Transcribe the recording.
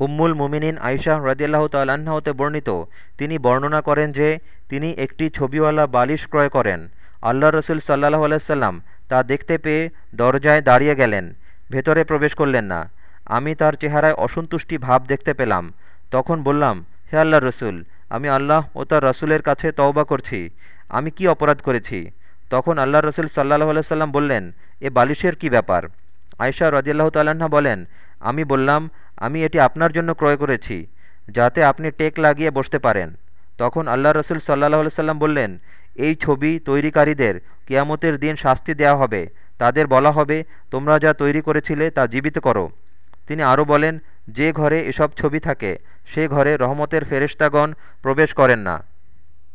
উম্মুল মুমিনিন আয়শাহ রদিয়াল্লাহ তাল্লাহ্ন হতে বর্ণিত। তিনি বর্ণনা করেন যে, তিনি একটি ছবিওয়ালা বালিশ ক্রয় করেন। আল্লাহ রসুল সাল্লাহ আলাইসাল্লাম তা দেখতে পেয়ে দরজায় দাঁড়িয়ে গেলেন। ভেতরে প্রবেশ করলেন না। আমি তার চেহারায় অসন্তুষ্টি ভাব দেখতে পেলাম। তখন বললাম, হে আল্লাহ রসুল, আমি আল্লাহ ও তার রসুলের কাছে তওবা করছি। আমি কি অপরাধ করেছি? তখন আল্লাহ রসুল সাল্লাহ আলাইসাল্লাম বললেন, এ বালিশের কি ব্যাপার? আয়সা রদিয়াল্লাহ তাল্লাহ্ন বলেন, আমি বললাম আমি এটি আপনার জন্য ক্রয় করেছি, যাতে আপনি টেক লাগিয়ে বসতে পারেন। তখন আল্লাহ রসুল সাল্লাহ সাল্লাম বললেন, এই ছবি তৈরিকারীদের কিয়ামতের দিন শাস্তি দেয়া হবে। তাদের বলা হবে, তোমরা যা তৈরি করেছিলে তা জীবিত করো। তিনি আরও বলেন, যে ঘরে এসব ছবি থাকে, সে ঘরে রহমতের ফেরেশতাগণ প্রবেশ করেন না।